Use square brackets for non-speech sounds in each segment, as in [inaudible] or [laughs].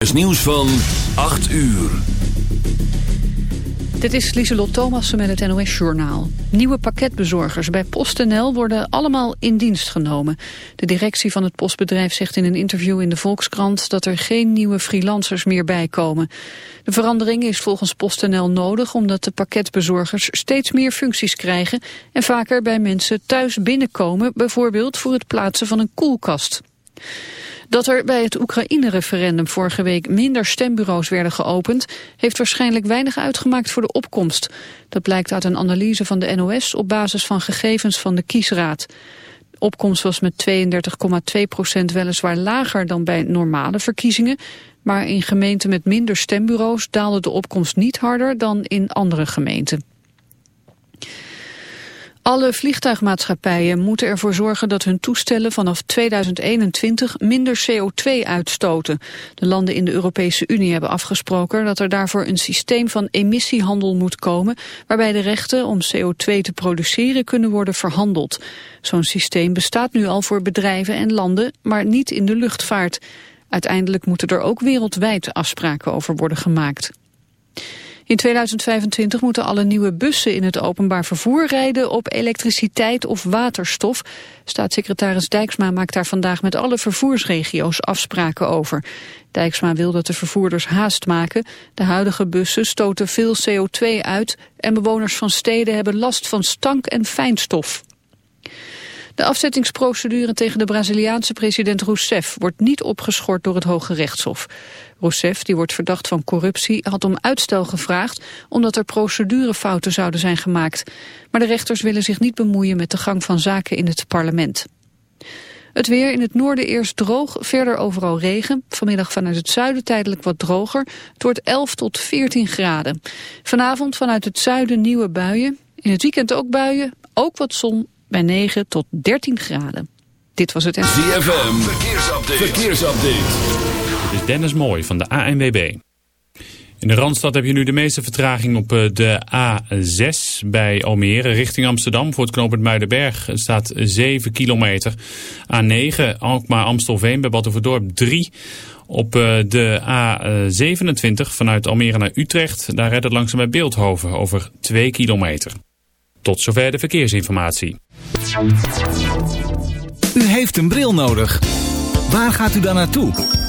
Het nieuws van 8 uur. Dit is Lieselot Thomassen met het NOS-journaal. Nieuwe pakketbezorgers bij PostNL worden allemaal in dienst genomen. De directie van het postbedrijf zegt in een interview in de Volkskrant... dat er geen nieuwe freelancers meer bijkomen. De verandering is volgens PostNL nodig... omdat de pakketbezorgers steeds meer functies krijgen... en vaker bij mensen thuis binnenkomen... bijvoorbeeld voor het plaatsen van een koelkast. Dat er bij het Oekraïne-referendum vorige week minder stembureaus werden geopend, heeft waarschijnlijk weinig uitgemaakt voor de opkomst. Dat blijkt uit een analyse van de NOS op basis van gegevens van de kiesraad. De opkomst was met 32,2 procent weliswaar lager dan bij normale verkiezingen, maar in gemeenten met minder stembureaus daalde de opkomst niet harder dan in andere gemeenten. Alle vliegtuigmaatschappijen moeten ervoor zorgen dat hun toestellen vanaf 2021 minder CO2 uitstoten. De landen in de Europese Unie hebben afgesproken dat er daarvoor een systeem van emissiehandel moet komen, waarbij de rechten om CO2 te produceren kunnen worden verhandeld. Zo'n systeem bestaat nu al voor bedrijven en landen, maar niet in de luchtvaart. Uiteindelijk moeten er ook wereldwijd afspraken over worden gemaakt. In 2025 moeten alle nieuwe bussen in het openbaar vervoer rijden op elektriciteit of waterstof. Staatssecretaris Dijksma maakt daar vandaag met alle vervoersregio's afspraken over. Dijksma wil dat de vervoerders haast maken. De huidige bussen stoten veel CO2 uit en bewoners van steden hebben last van stank en fijnstof. De afzettingsprocedure tegen de Braziliaanse president Rousseff wordt niet opgeschort door het Hoge Rechtshof. Rousseff, die wordt verdacht van corruptie, had om uitstel gevraagd omdat er procedurefouten zouden zijn gemaakt. Maar de rechters willen zich niet bemoeien met de gang van zaken in het parlement. Het weer in het noorden eerst droog, verder overal regen. Vanmiddag vanuit het zuiden tijdelijk wat droger. Het wordt 11 tot 14 graden. Vanavond vanuit het zuiden nieuwe buien. In het weekend ook buien, ook wat zon bij 9 tot 13 graden. Dit was het... ZFM, verkeersupdate. verkeersupdate. Dit is Dennis Mooi van de ANWB. In de Randstad heb je nu de meeste vertraging op eh, de A6 bij Almere richting Amsterdam. Voor het knooppunt Muidenberg staat 7 kilometer. A9 Alkmaar-Amstelveen bij Battenverdorp 3. Op eh, de A27 vanuit Almere naar Utrecht. Daar redt het langzaam bij Beeldhoven over 2 kilometer. Tot zover de verkeersinformatie. U heeft een bril nodig. Waar gaat u dan naartoe?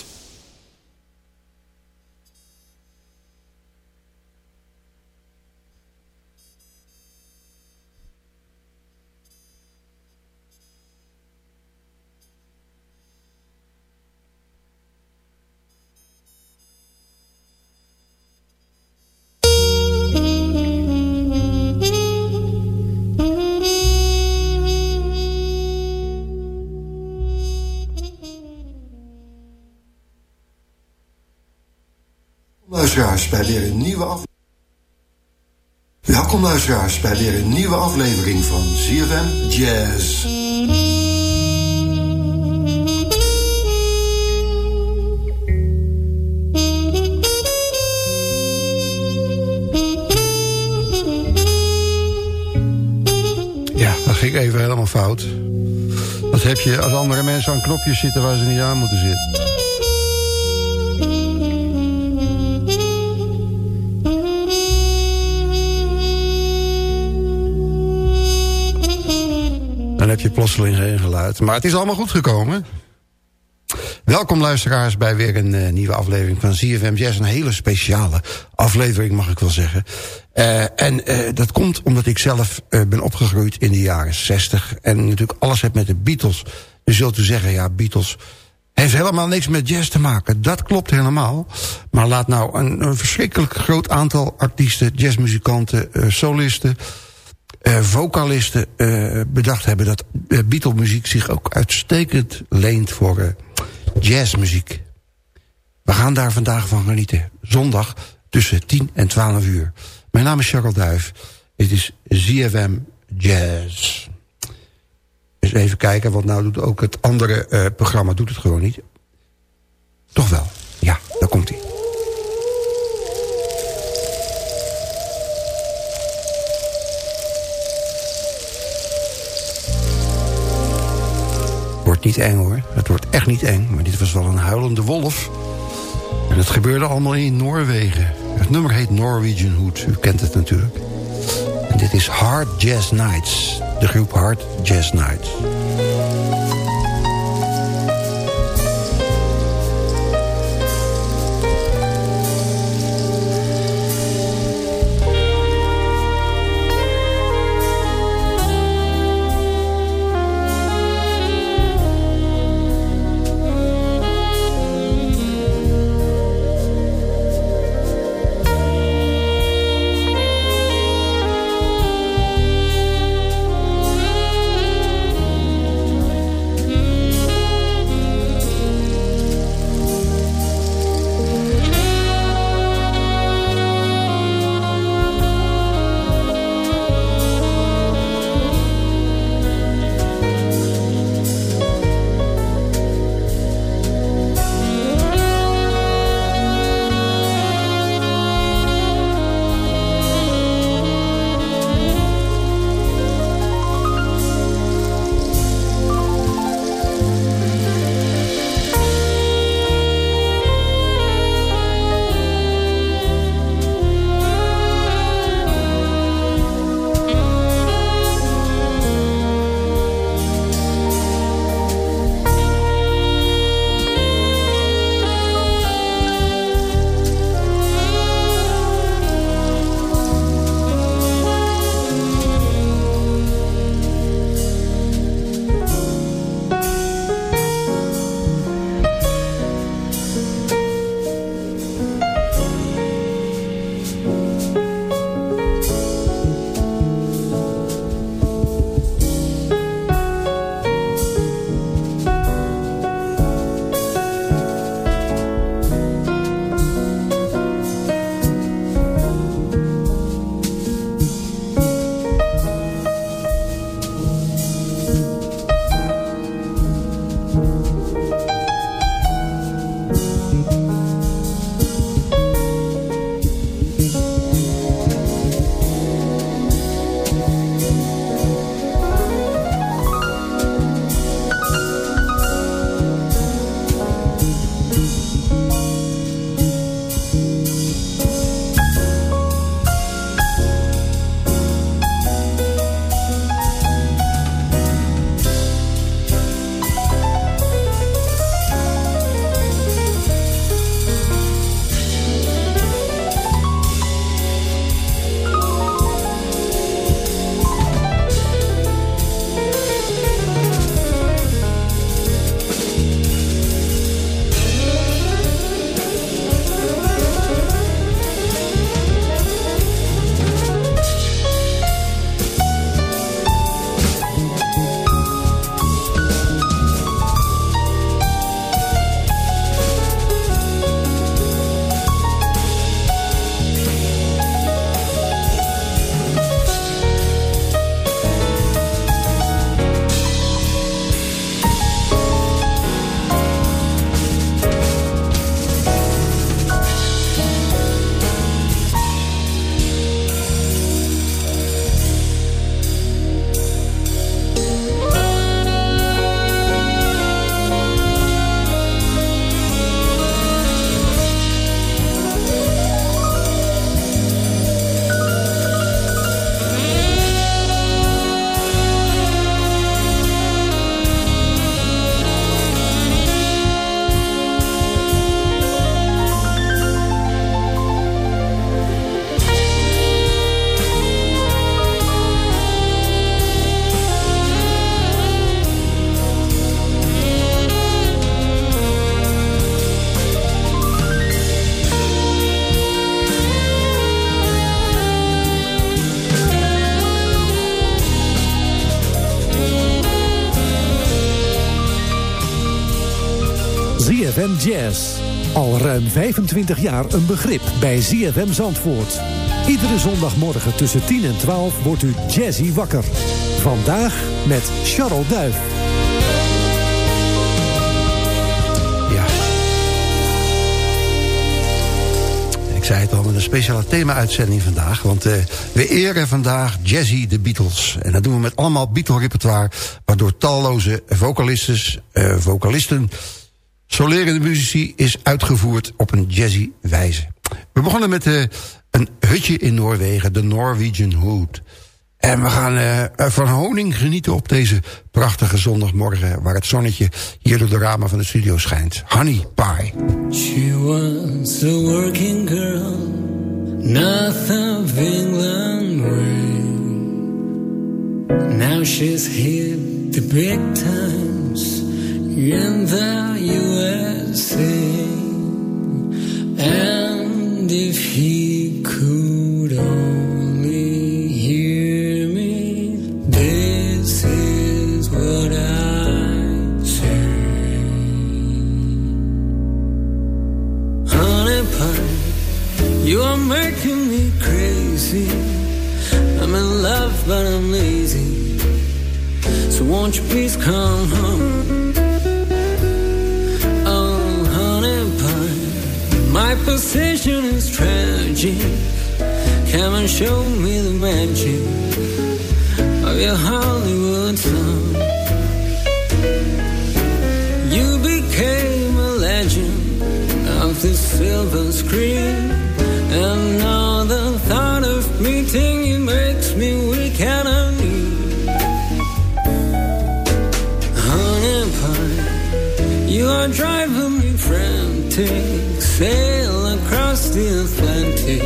Luisteraars bij weer een nieuwe aflevering. Welkom luisteraars bij weer een nieuwe aflevering van ZFM Jazz. Ja, dat ging even helemaal fout. Wat heb je als andere mensen aan knopjes zitten waar ze niet aan moeten zitten? Heb je plotseling geen geluid. Maar het is allemaal goed gekomen. Welkom luisteraars bij weer een uh, nieuwe aflevering van ZFM Jazz. Een hele speciale aflevering mag ik wel zeggen. Uh, en uh, dat komt omdat ik zelf ben opgegroeid in de jaren 60. En natuurlijk alles heeft met de Beatles. Je zult u zeggen, ja Beatles heeft helemaal niks met jazz te maken. Dat klopt helemaal. Maar laat nou een, een verschrikkelijk groot aantal artiesten, jazzmuzikanten, solisten vocalisten uh, bedacht hebben... dat uh, Beatle-muziek zich ook uitstekend leent voor jazzmuziek. We gaan daar vandaag van genieten. Zondag tussen 10 en 12 uur. Mijn naam is Charles Duif. Het is ZFM Jazz. Eens even kijken, want nou doet ook het andere programma doet het gewoon niet. Toch wel. Ja, daar komt hij. Niet eng hoor. Het wordt echt niet eng. Maar dit was wel een huilende wolf. En het gebeurde allemaal in Noorwegen. Het nummer heet Norwegian Hood. U kent het natuurlijk. En dit is Hard Jazz Nights. De groep Hard Jazz Nights. ZFM Jazz. Al ruim 25 jaar een begrip bij ZFM Zandvoort. Iedere zondagmorgen tussen 10 en 12 wordt u jazzy wakker. Vandaag met Charles Duif. Ja. Ik zei het al, met een speciale thema-uitzending vandaag. Want uh, we eren vandaag Jazzy de Beatles. En dat doen we met allemaal Beatle-repertoire... waardoor talloze vocalisten, uh, vocalisten solerende muzici is uitgevoerd op een jazzy wijze. We begonnen met uh, een hutje in Noorwegen, de Norwegian Hood. En we gaan uh, van honing genieten op deze prachtige zondagmorgen... waar het zonnetje hier door de ramen van de studio schijnt. Honey Pie. She was a working girl, north of England. Now she's hit the big times in the USA. And if he could only hear me, this is what I'd say. Honey pie, you are making me crazy. I'm in love, but I'm lazy. So won't you please come home? Position is tragic. Come and show me the magic of your Hollywood song. You became a legend of the silver screen, and now the thought of meeting you makes me weak and uneasy. Honey pie, you are driving me frantic. Across the Atlantic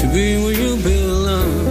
to be where you belong.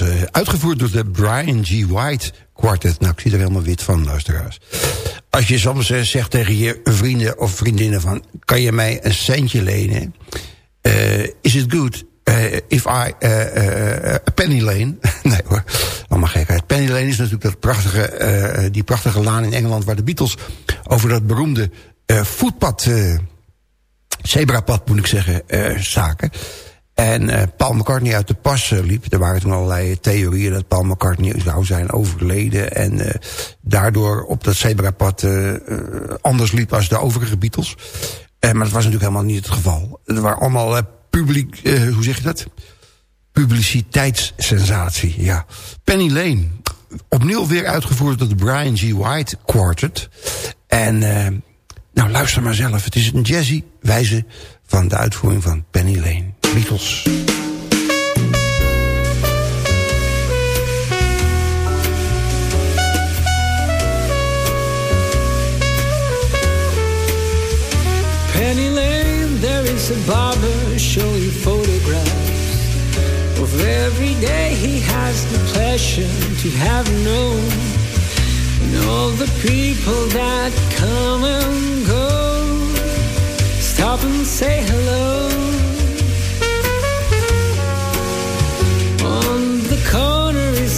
Eh, uitgevoerd door de Brian G. White Quartet. Nou, ik zie er helemaal wit van, luisteraars. Als je soms eh, zegt tegen je vrienden of vriendinnen van... kan je mij een centje lenen? Eh, is it good if I... a penny lane? [laughs] nee hoor, allemaal gekheid. Penny lane is natuurlijk dat prachtige, die prachtige laan in Engeland... waar de Beatles over dat beroemde voetpad... zebrapad moet ik zeggen, zaken. En eh, Paul McCartney uit de pas eh, liep. Er waren toen allerlei theorieën dat Paul McCartney zou zijn overleden. En eh, daardoor op dat zebrapad eh, anders liep als de overige Beatles. Maar dat was natuurlijk helemaal niet het geval. Er waren allemaal publiek, hoe zeg je dat? Publiciteitssensatie, ja. Penny Lane, opnieuw weer uitgevoerd door de Brian G. White Quartet. En nou, luister maar zelf. Het is een jazzy wijze van de uitvoering van Penny Lane. Beatles. Penny Lane, there is a barber showing photographs of every day he has the pleasure to have known. And all the people that come and go stop and say hello.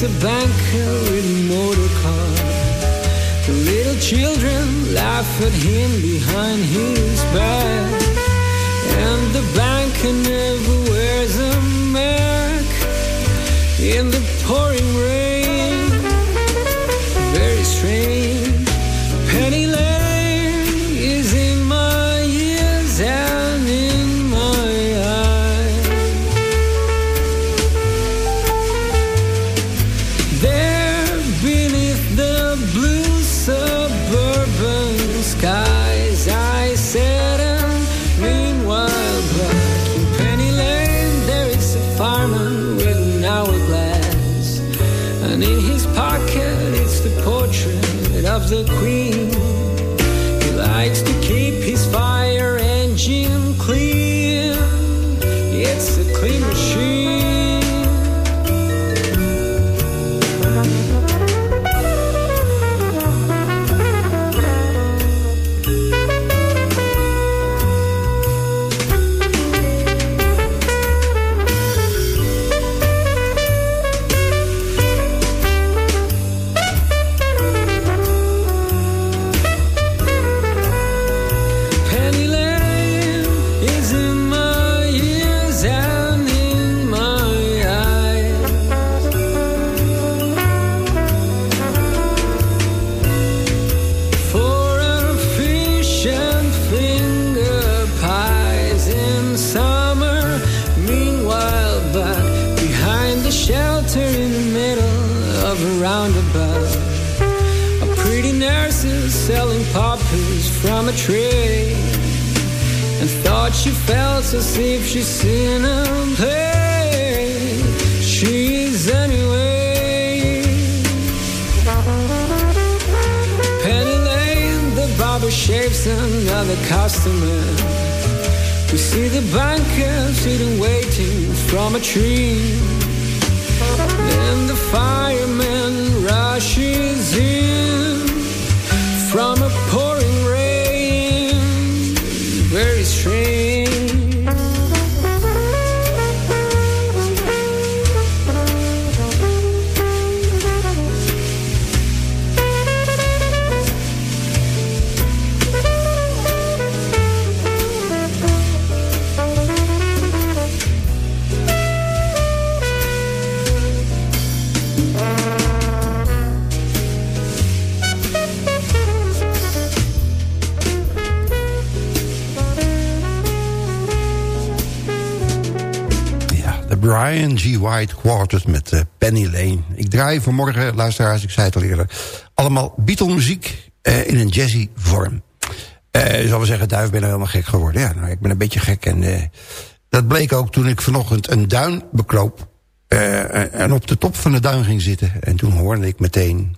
a banker in motor car. The little children laugh at him behind his back. And the banker never wears a mask in the pouring rain. Brian G. White Quartet met eh, Penny Lane. Ik draai vanmorgen, luisteraars, ik zei het al eerder... allemaal Beatle-muziek eh, in een jazzy vorm. Uh, zal we zeggen, duif ben er nou helemaal gek geworden. Ja, nou, ik ben een beetje gek en dat bleek ook toen ik vanochtend een duin bekloop... en op de top van de duin ging zitten. En toen hoorde ik meteen...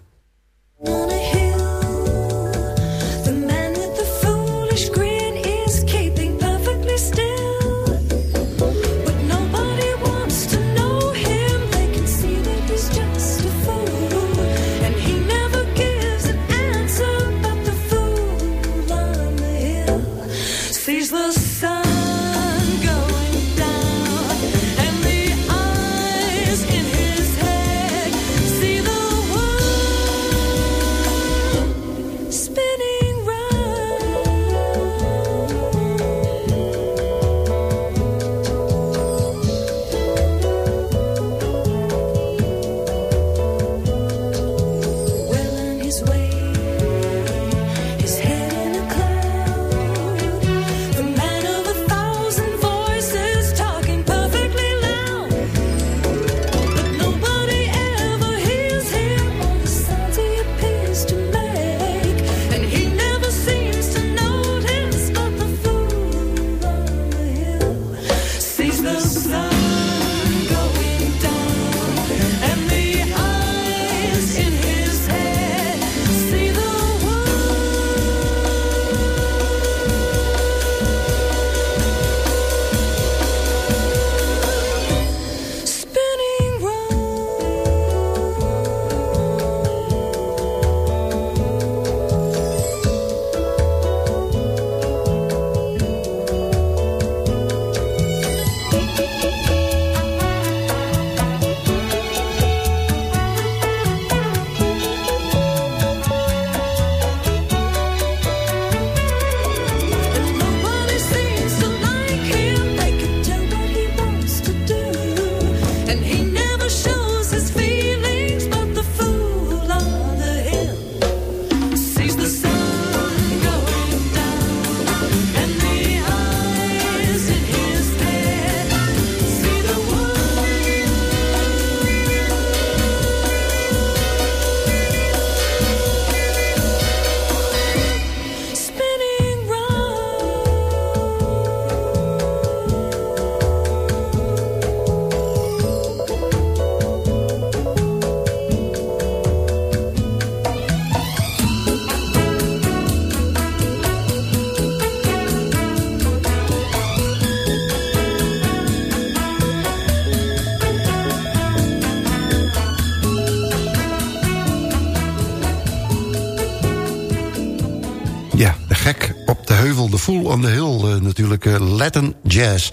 on the Hill eh, natuurlijk, eh, Latin Jazz.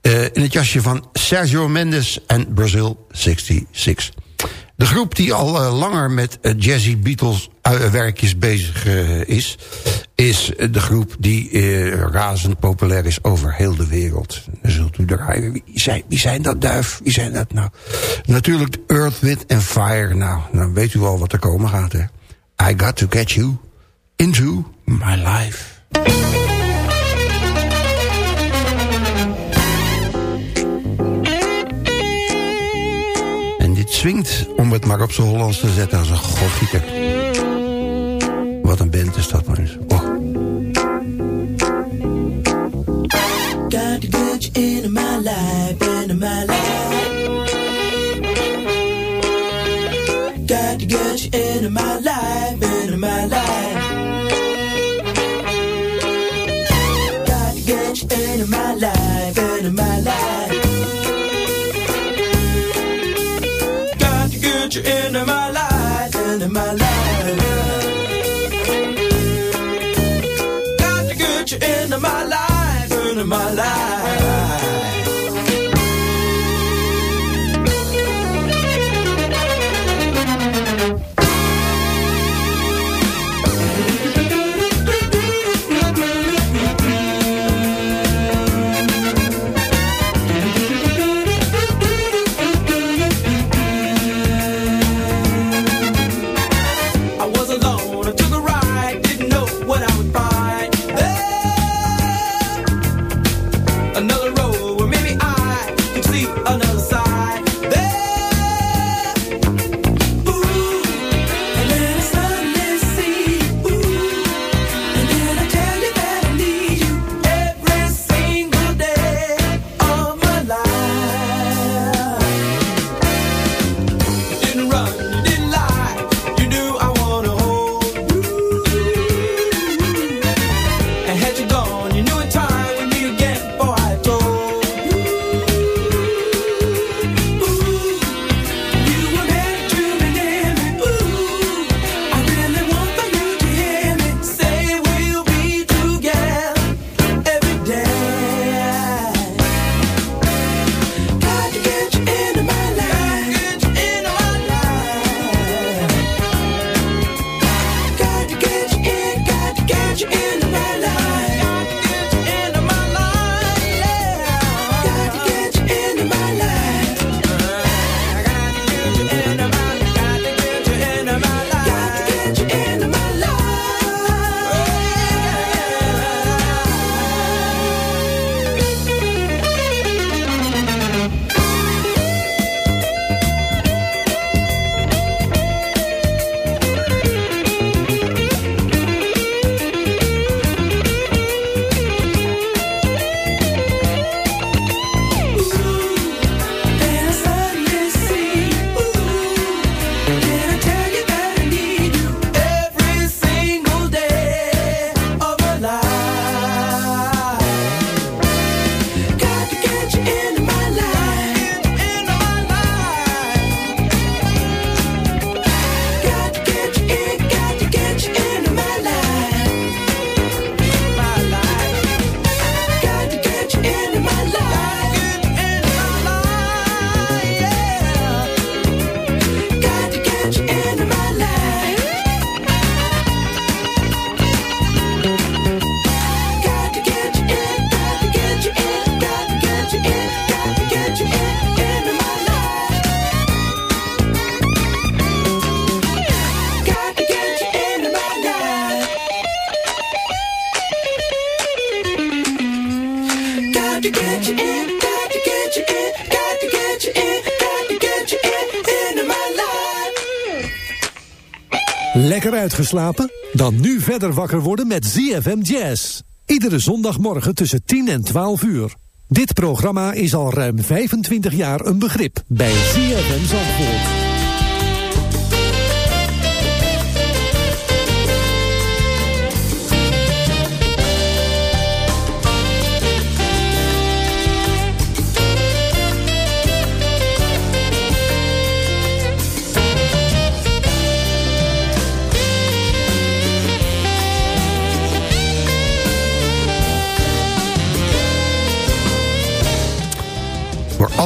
Eh, in het jasje van Sergio Mendes en Brazil 66. De groep die al langer met Jazzy Beatles werkjes bezig is... is de groep die razend populair is over heel de wereld. Zult u draaien. Wie zijn, wie zijn dat duif? Wie zijn dat nou? Natuurlijk Earth, Wind and Fire. Nou, dan weet u al wat er komen gaat, hè? I got to get you into my life. dwingt om het maar op zijn Hollands te zetten als een godgieter. Wat een band is dat maar eens. Let you into my life, into my life. Lekker uitgeslapen? Dan nu verder wakker worden met ZFM Jazz. Iedere zondagmorgen tussen 10 en 12 uur. Dit programma is al ruim 25 jaar een begrip bij ZFM Zandvoort.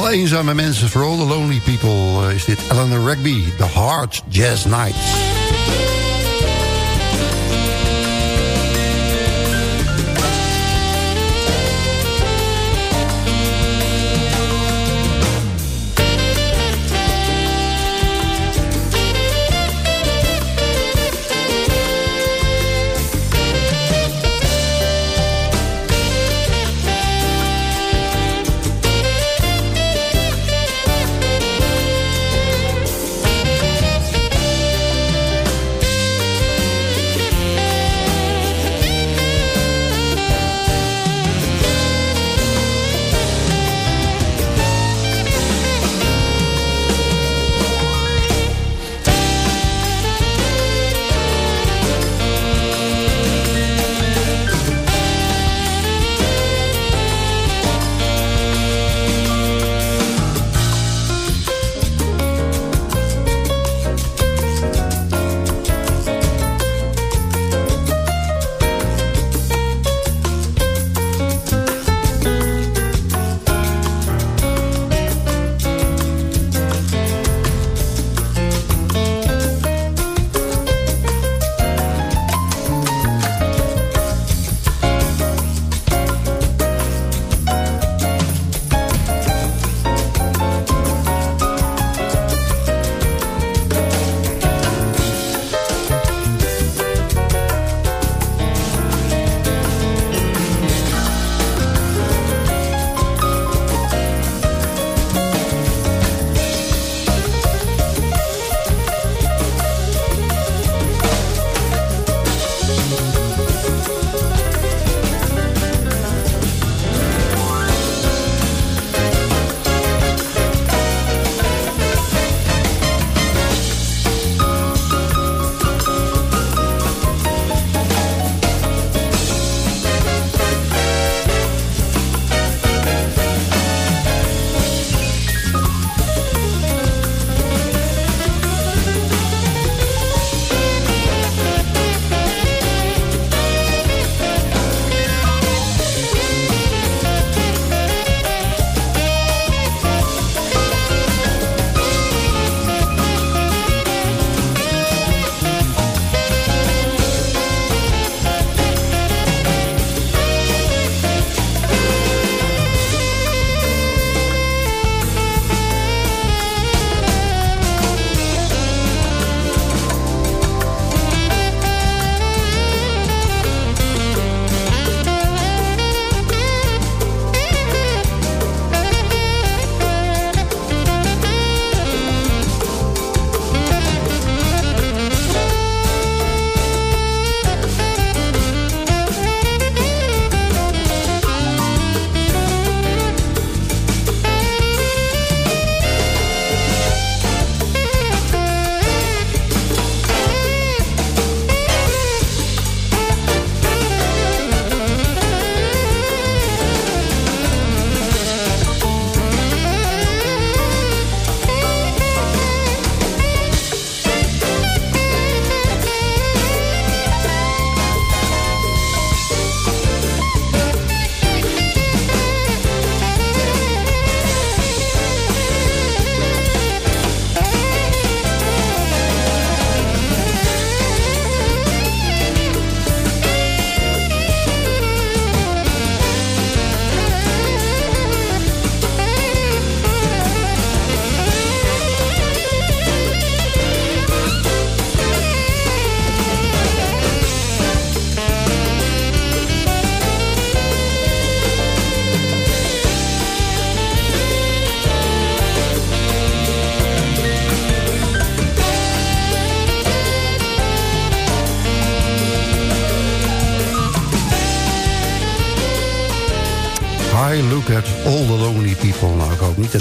Alle eenzame mensen, for all the lonely people... eh, is dit Eleanor Rigby, The Hard Jazz Nights.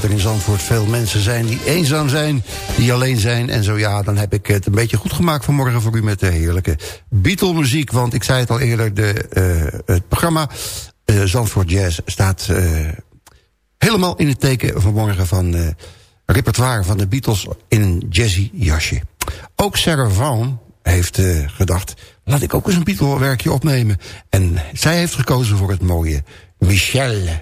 Dat er in Zandvoort veel mensen zijn die eenzaam zijn, die alleen zijn. En zo ja, dan heb ik het een beetje goed gemaakt vanmorgen voor u met de heerlijke Beatle-muziek. Want ik zei het al eerder, de, eh, het programma eh, Zandvoort Jazz staat eh, helemaal in het teken vanmorgen van eh repertoire van de Beatles in een jazzy jasje. Ook Sarah Vaughan heeft gedacht, laat ik ook eens een Beatle-werkje opnemen. En zij heeft gekozen voor het mooie Michelle.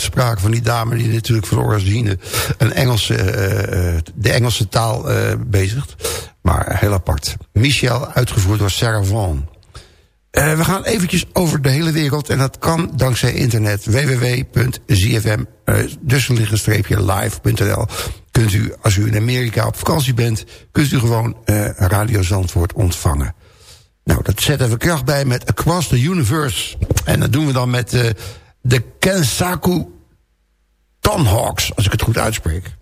Uitspraak van die dame... die natuurlijk van origine een Engelse, eh, eh, de Engelse taal eh, bezigt. Maar heel apart. Michel, uitgevoerd door Sarah Vaughan. We gaan eventjes over de hele wereld. En dat kan dankzij internet www.zfm, uh, live.nl. Kunt u, als u in Amerika op vakantie bent... kunt u gewoon Radio Zandvoort ontvangen. Nou, dat zetten we kracht bij met Across the Universe. En dat doen we dan met de Kensaku Tomhawks, als ik het goed uitspreek.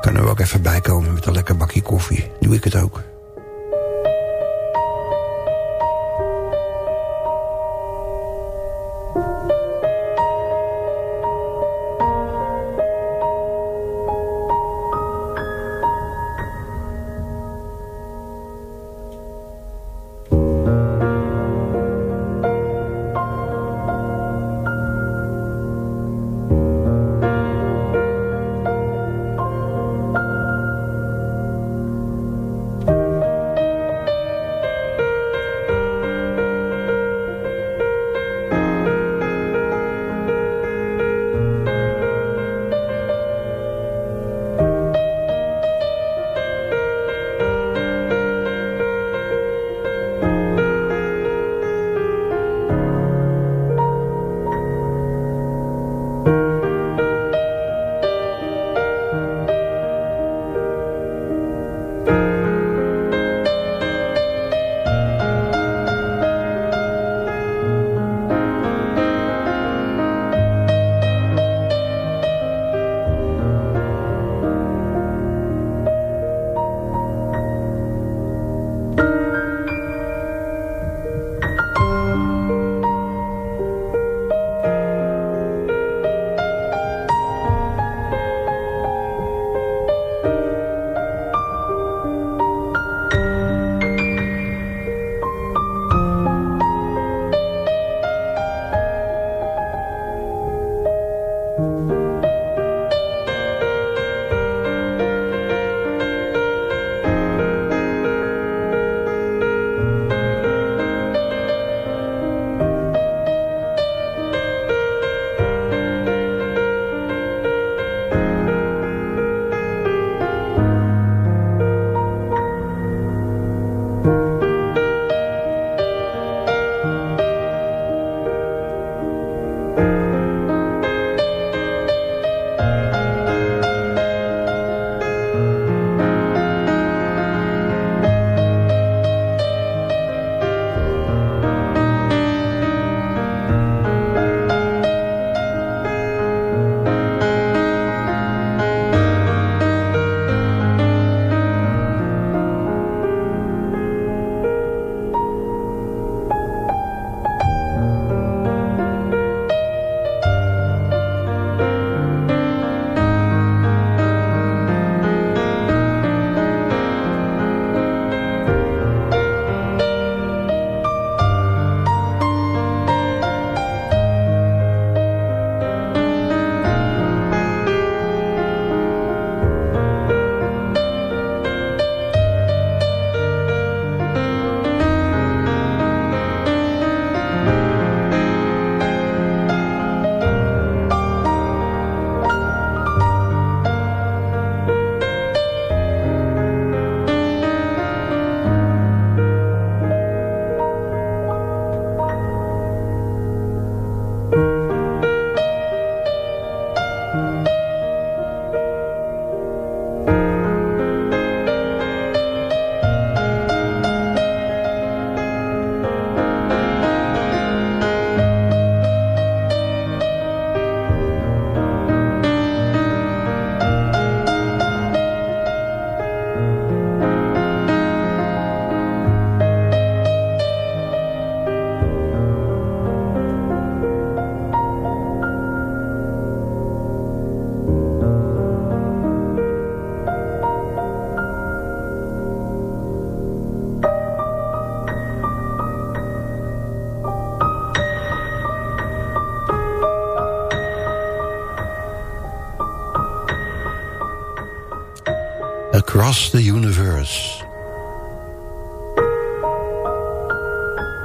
Kunnen we ook even bijkomen met een lekker bakje koffie. Doe ik het ook. The Universe.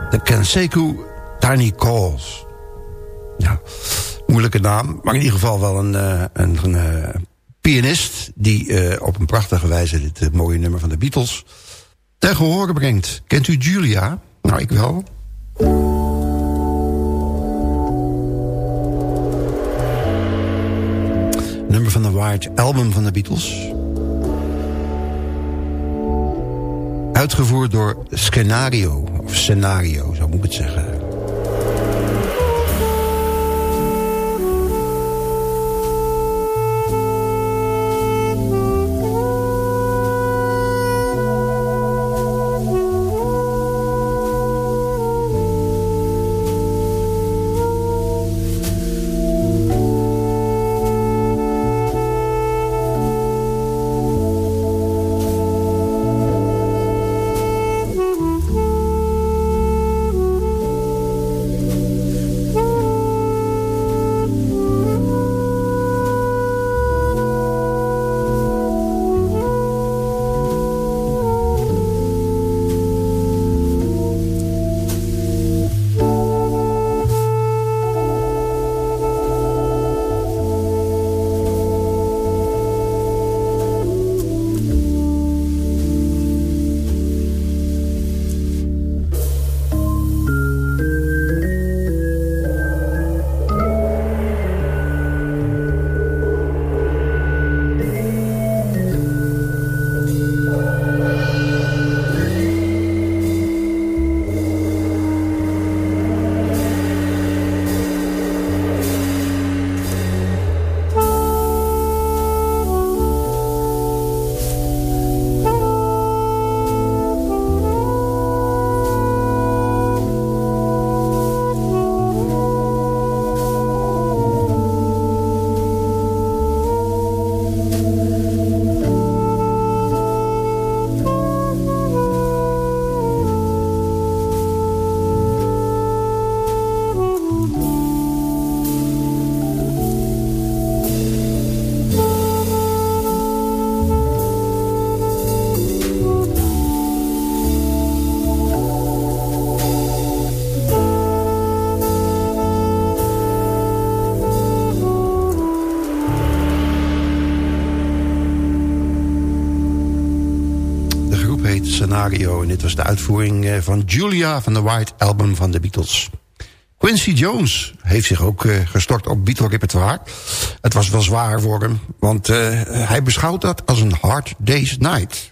De Kenseku Tiny Calls. Ja, moeilijke naam, maar in ieder geval wel een, eh, een, eh, pianist... die eh, op een prachtige wijze dit mooie nummer van de Beatles ten gehore brengt. Kent u Julia? Nou, ik wel. Nummer van de White Album van de Beatles. Uitgevoerd door Scenario, of Scenario, zo moet ik het zeggen. En dit was de uitvoering eh, van Julia van de White Album van de Beatles. Quincy Jones heeft zich ook eh, gestort op Beatle-repertoire. Het was wel zwaar voor hem, want eh, hij beschouwt dat als een hard day's night.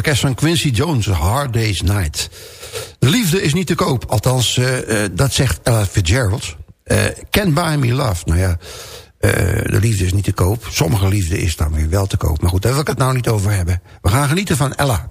Orkest van Quincy Jones, Hard Day's Night. De liefde is niet te koop, althans, eh, eh, dat zegt Ella Fitzgerald. Eh Can't Buy Me Love, nou ja, de liefde is niet te koop. Sommige liefde is dan weer wel te koop. Maar goed, daar wil ik het nou niet over hebben. We gaan genieten van Ella.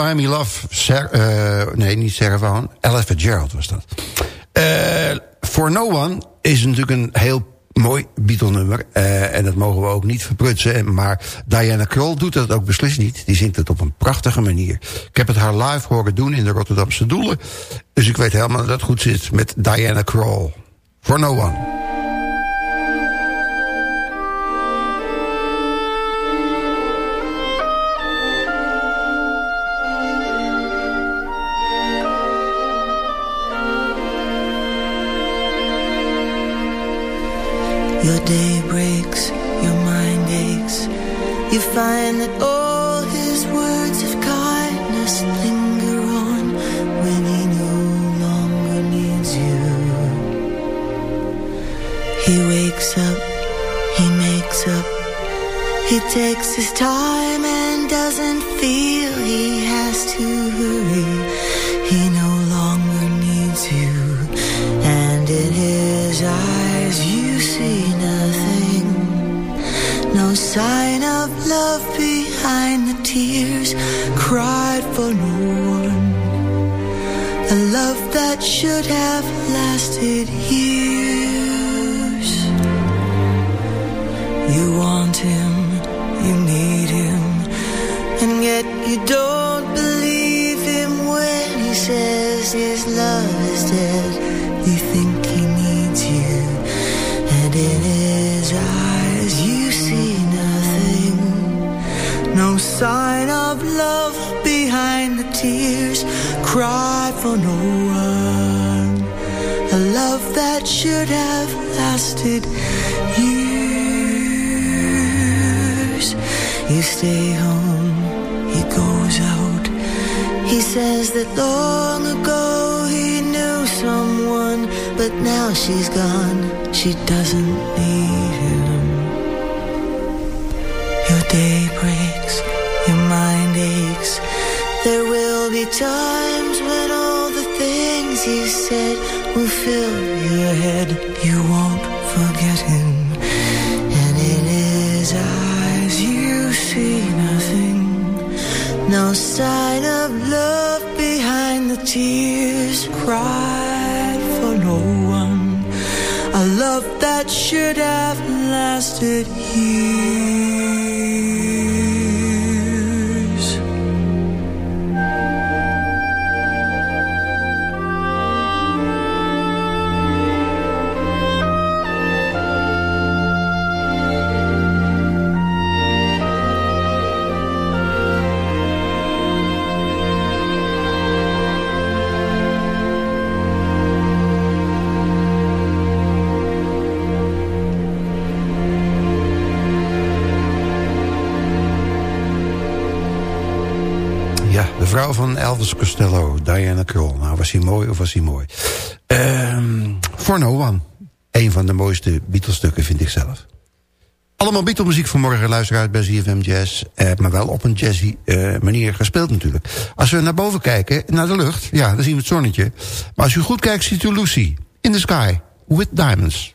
Buy Me Love. Eh, nee, niet Sarah Vaughan. Ella Fitzgerald was dat. Eh, For No One is natuurlijk een heel mooi Beatle-nummer. eh, en dat mogen we ook niet verprutsen. Maar Diana Kroll doet dat ook beslist niet. Die zingt het op een prachtige manier. Ik heb het haar live horen doen in de Rotterdamse Doelen. Dus ik weet helemaal dat het goed zit met Diana Kroll. For No One. Day breaks, your mind aches. You find that all his words of kindness linger on when he no longer needs you. He wakes up, he makes up, he takes his time and doesn't feel he has to hurry. No sign of love behind the tears cried for no one. A love that should have lasted years. Stay home, he goes out. He says that long ago he knew someone, but now she's gone. She doesn't need him. Your day breaks, your mind aches. There will be times when all the things you said will fill your head. Should have lasted van Elvis Costello, Diana Kroll. Nou, was hij mooi of was hij mooi? Ehm For No One. Een van de mooiste Beatles-stukken, vind ik zelf. Allemaal Beatle-muziek vanmorgen, luisteraars bij ZFM Jazz. Eh, maar wel op een jazzy eh, manier gespeeld natuurlijk. Als we naar boven kijken, naar de lucht, ja, dan zien we het zonnetje. Maar als u goed kijkt, ziet u Lucy. In the sky, with diamonds.